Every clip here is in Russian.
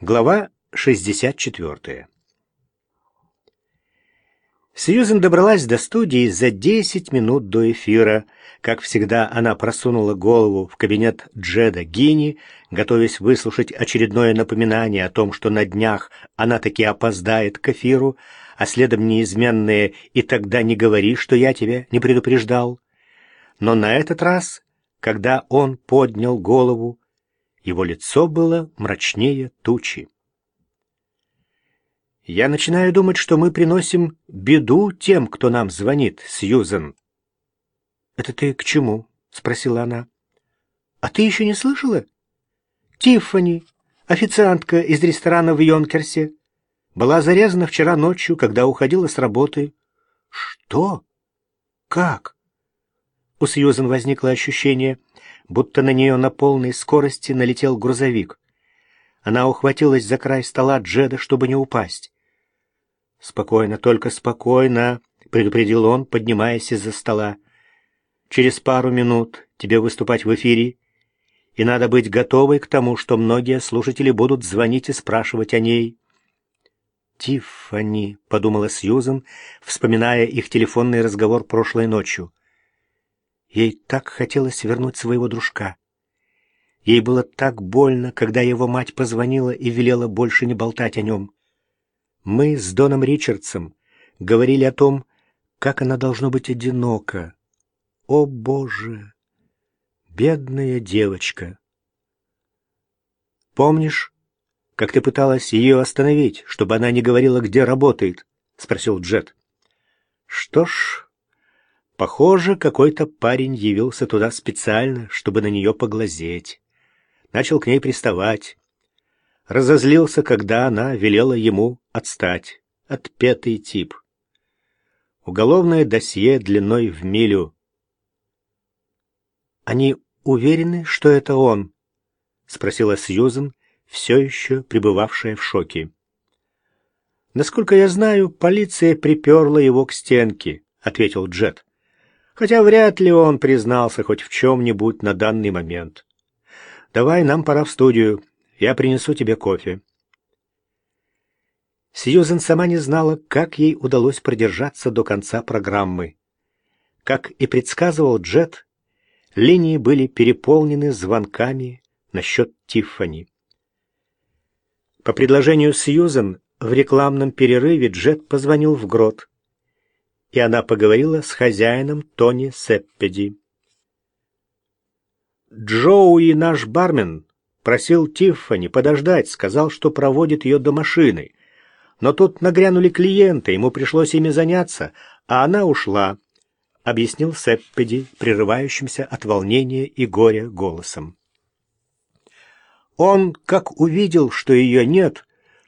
Глава 64. Сьюзен добралась до студии за 10 минут до эфира. Как всегда, она просунула голову в кабинет Джеда Гини, готовясь выслушать очередное напоминание о том, что на днях она таки опоздает к эфиру, а следом неизменное «и тогда не говори, что я тебя не предупреждал». Но на этот раз, когда он поднял голову, его лицо было мрачнее тучи. «Я начинаю думать, что мы приносим беду тем, кто нам звонит, Сьюзен». «Это ты к чему?» — спросила она. «А ты еще не слышала?» «Тиффани, официантка из ресторана в Йонкерсе, была зарезана вчера ночью, когда уходила с работы». «Что? Как?» У Сьюзен возникло ощущение, будто на нее на полной скорости налетел грузовик. Она ухватилась за край стола Джеда, чтобы не упасть. «Спокойно, только спокойно», — предупредил он, поднимаясь из-за стола. «Через пару минут тебе выступать в эфире, и надо быть готовой к тому, что многие слушатели будут звонить и спрашивать о ней». «Тиффани», — подумала Сьюзен, вспоминая их телефонный разговор прошлой ночью. Ей так хотелось вернуть своего дружка. Ей было так больно, когда его мать позвонила и велела больше не болтать о нем. Мы с Доном Ричардсом говорили о том, как она должно быть одинока. О, Боже! Бедная девочка! Помнишь, как ты пыталась ее остановить, чтобы она не говорила, где работает? — спросил Джет. Что ж, Похоже, какой-то парень явился туда специально, чтобы на нее поглазеть. Начал к ней приставать. Разозлился, когда она велела ему отстать. Отпетый тип. Уголовное досье длиной в милю. «Они уверены, что это он?» — спросила Сьюзен, все еще пребывавшая в шоке. «Насколько я знаю, полиция приперла его к стенке», — ответил Джет хотя вряд ли он признался хоть в чем-нибудь на данный момент. «Давай, нам пора в студию. Я принесу тебе кофе». Сьюзен сама не знала, как ей удалось продержаться до конца программы. Как и предсказывал Джет, линии были переполнены звонками насчет Тиффани. По предложению Сьюзен в рекламном перерыве Джет позвонил в Грот и она поговорила с хозяином Тони Сеппеди. «Джоуи, наш бармен, просил Тиффани подождать, сказал, что проводит ее до машины. Но тут нагрянули клиенты, ему пришлось ими заняться, а она ушла», — объяснил Сеппеди, прерывающимся от волнения и горя голосом. Он, как увидел, что ее нет,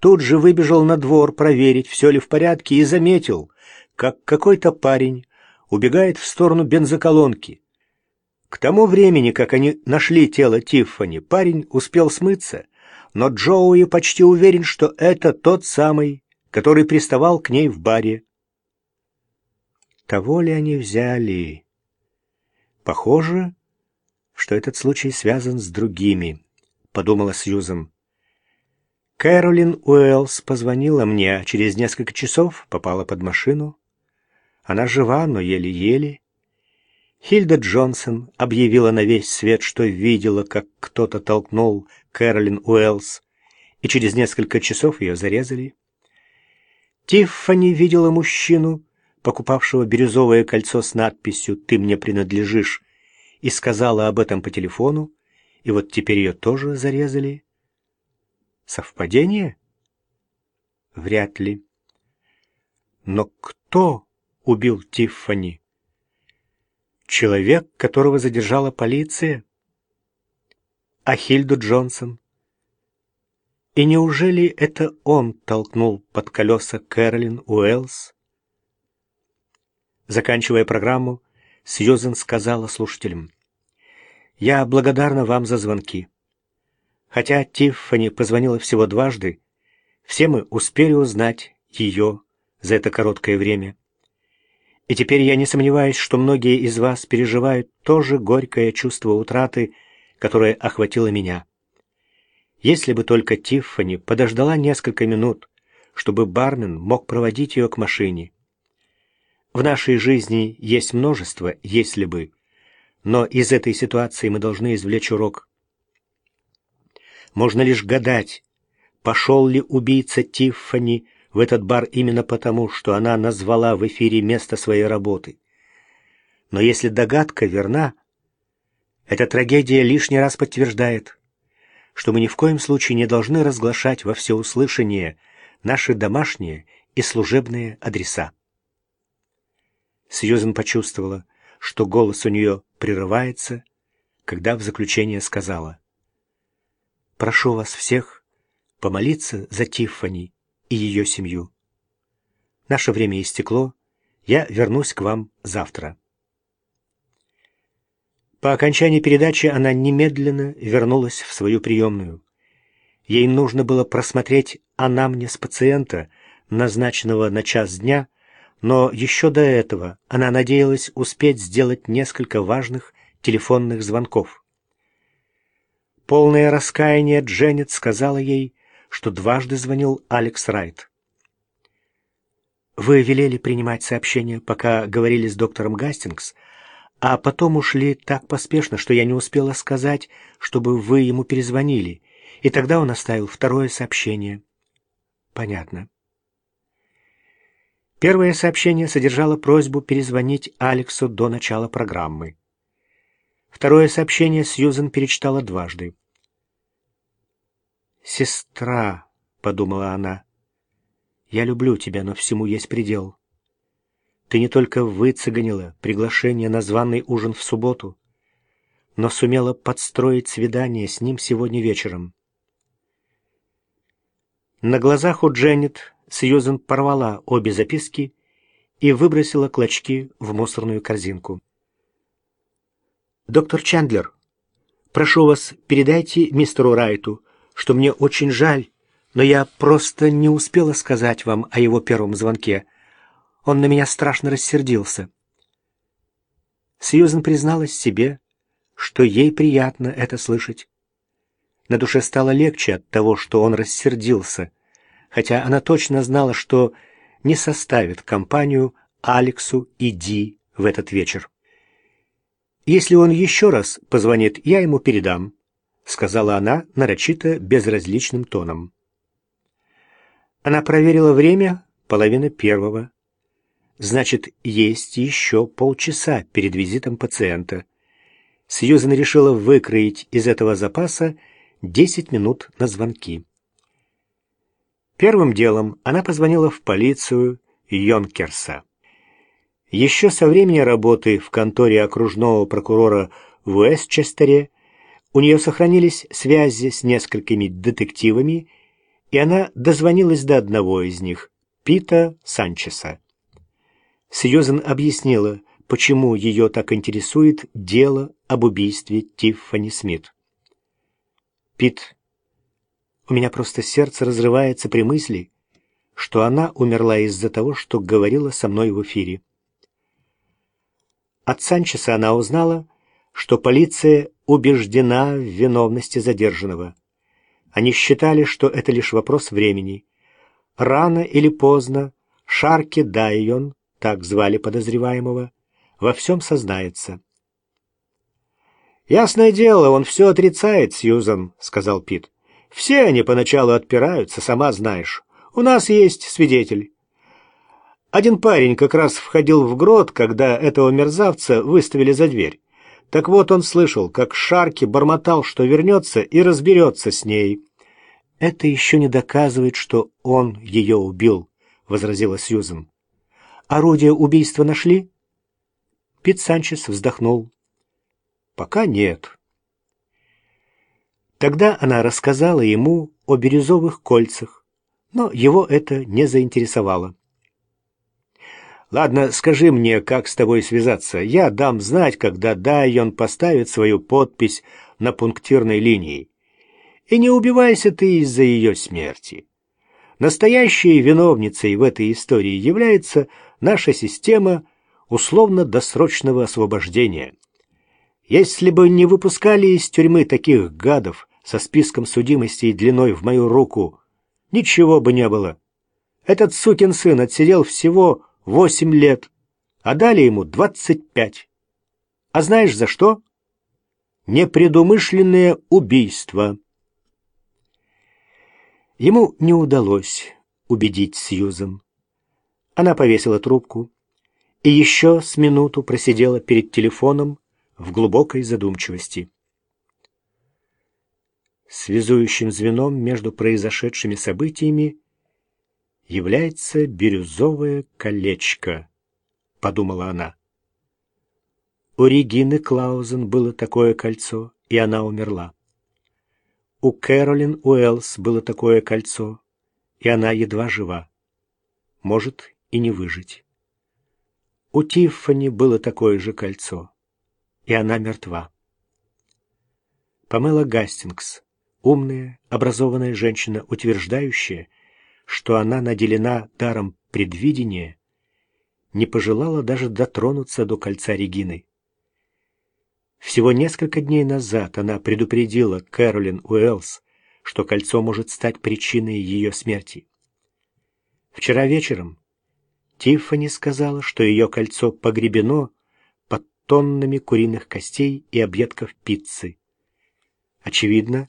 тут же выбежал на двор проверить, все ли в порядке, и заметил, как какой-то парень убегает в сторону бензоколонки. К тому времени, как они нашли тело Тиффани, парень успел смыться, но Джоуи почти уверен, что это тот самый, который приставал к ней в баре. Того ли они взяли? Похоже, что этот случай связан с другими, подумала Сьюзен. Кэролин Уэллс позвонила мне, а через несколько часов попала под машину. Она жива, но еле-еле. Хильда Джонсон объявила на весь свет, что видела, как кто-то толкнул Кэролин Уэллс, и через несколько часов ее зарезали. Тиффани видела мужчину, покупавшего бирюзовое кольцо с надписью «Ты мне принадлежишь», и сказала об этом по телефону, и вот теперь ее тоже зарезали. Совпадение? Вряд ли. Но кто убил Тиффани? Человек, которого задержала полиция? А Джонсон? И неужели это он толкнул под колеса Кэролин Уэллс? Заканчивая программу, Сьюзен сказала слушателям, «Я благодарна вам за звонки. Хотя Тиффани позвонила всего дважды, все мы успели узнать ее за это короткое время. И теперь я не сомневаюсь, что многие из вас переживают то же горькое чувство утраты, которое охватило меня. Если бы только Тиффани подождала несколько минут, чтобы бармен мог проводить ее к машине. В нашей жизни есть множество «если бы», но из этой ситуации мы должны извлечь урок. Можно лишь гадать, пошел ли убийца Тиффани в этот бар именно потому, что она назвала в эфире место своей работы. Но если догадка верна, эта трагедия лишний раз подтверждает, что мы ни в коем случае не должны разглашать во всеуслышание наши домашние и служебные адреса. Сьюзен почувствовала, что голос у нее прерывается, когда в заключение сказала «Прошу вас всех помолиться за Тиффани и ее семью. Наше время истекло, я вернусь к вам завтра». По окончании передачи она немедленно вернулась в свою приемную. Ей нужно было просмотреть анамнез пациента, назначенного на час дня, но еще до этого она надеялась успеть сделать несколько важных телефонных звонков. Полное раскаяние Дженнет сказала ей, что дважды звонил Алекс Райт. «Вы велели принимать сообщение, пока говорили с доктором Гастингс, а потом ушли так поспешно, что я не успела сказать, чтобы вы ему перезвонили, и тогда он оставил второе сообщение. Понятно. Первое сообщение содержало просьбу перезвонить Алексу до начала программы. Второе сообщение Сьюзен перечитала дважды. «Сестра», — подумала она, — «я люблю тебя, но всему есть предел». Ты не только выцеганила приглашение на званый ужин в субботу, но сумела подстроить свидание с ним сегодня вечером. На глазах у Дженнет Сьюзен порвала обе записки и выбросила клочки в мусорную корзинку. «Доктор Чандлер, прошу вас, передайте мистеру Райту, что мне очень жаль, но я просто не успела сказать вам о его первом звонке. Он на меня страшно рассердился. Сьюзен призналась себе, что ей приятно это слышать. На душе стало легче от того, что он рассердился, хотя она точно знала, что не составит компанию Алексу и Ди в этот вечер. «Если он еще раз позвонит, я ему передам», — сказала она нарочито безразличным тоном. Она проверила время, половина первого. Значит, есть еще полчаса перед визитом пациента. Сьюзен решила выкроить из этого запаса 10 минут на звонки. Первым делом она позвонила в полицию Йонкерса. Еще со времени работы в конторе окружного прокурора в Уэстчестере у нее сохранились связи с несколькими детективами, и она дозвонилась до одного из них, Пита Санчеса. Сьюзен объяснила, почему ее так интересует дело об убийстве Тиффани Смит. «Пит, у меня просто сердце разрывается при мысли, что она умерла из-за того, что говорила со мной в эфире». От Санчеса она узнала, что полиция убеждена в виновности задержанного. Они считали, что это лишь вопрос времени. Рано или поздно Шарки Дайон так звали подозреваемого, во всем сознается. «Ясное дело, он все отрицает, Сьюзан», — сказал Пит. «Все они поначалу отпираются, сама знаешь. У нас есть свидетель». Один парень как раз входил в грот, когда этого мерзавца выставили за дверь. Так вот он слышал, как Шарки бормотал, что вернется и разберется с ней. «Это еще не доказывает, что он ее убил», — возразила Сьюзен. Орудие убийства нашли? Пит Санчес вздохнул. Пока нет. Тогда она рассказала ему о бирюзовых кольцах, но его это не заинтересовало. «Ладно, скажи мне, как с тобой связаться. Я дам знать, когда Дайон поставит свою подпись на пунктирной линии. И не убивайся ты из-за ее смерти. Настоящей виновницей в этой истории является наша система условно-досрочного освобождения. Если бы не выпускали из тюрьмы таких гадов, со списком судимостей длиной в мою руку, ничего бы не было. Этот сукин сын отсидел всего восемь лет, а дали ему двадцать пять. А знаешь за что? Непредумышленное убийство. Ему не удалось убедить Сьюзан. Она повесила трубку и еще с минуту просидела перед телефоном в глубокой задумчивости. Связующим звеном между произошедшими событиями является бирюзовое колечко, подумала она. У Регины Клаузен было такое кольцо, и она умерла. У Кэролин Уэллс было такое кольцо, и она едва жива. Может и не выжить. У Тиффани было такое же кольцо, и она мертва. Памела Гастингс, умная, образованная женщина, утверждающая, что она наделена даром предвидения, не пожелала даже дотронуться до кольца Регины. Всего несколько дней назад она предупредила Кэролин Уэллс, что кольцо может стать причиной ее смерти. Вчера вечером Тиффани сказала, что ее кольцо погребено под тоннами куриных костей и объедков пиццы. Очевидно,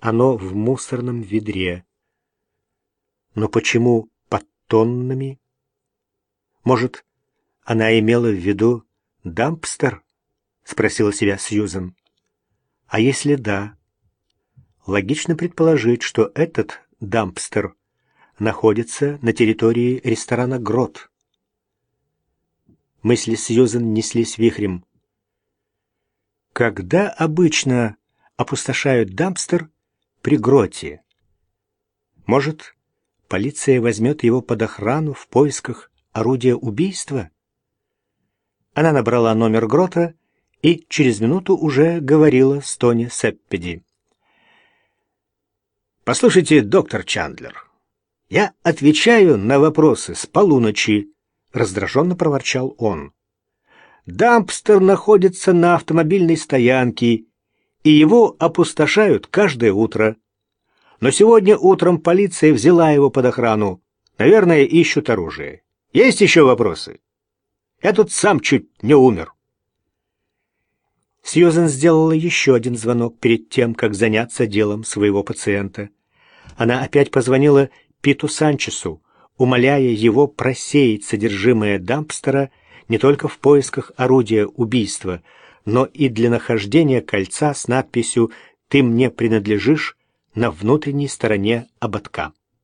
оно в мусорном ведре. Но почему под тоннами? Может, она имела в виду дампстер? спросила себя Сьюзен. А если да, логично предположить, что этот дампстер находится на территории ресторана Грот. Мысли Сьюзен неслись вихрем. Когда обычно опустошают дампстер при Гроте? Может, полиция возьмет его под охрану в поисках орудия убийства? Она набрала номер Грота и через минуту уже говорила с Тони Сеппеди. «Послушайте, доктор Чандлер, я отвечаю на вопросы с полуночи», — раздраженно проворчал он. «Дампстер находится на автомобильной стоянке, и его опустошают каждое утро. Но сегодня утром полиция взяла его под охрану. Наверное, ищут оружие. Есть еще вопросы? Я тут сам чуть не умер». Сьюзен сделала еще один звонок перед тем, как заняться делом своего пациента. Она опять позвонила Питу Санчесу, умоляя его просеять содержимое дампстера не только в поисках орудия убийства, но и для нахождения кольца с надписью «Ты мне принадлежишь» на внутренней стороне ободка.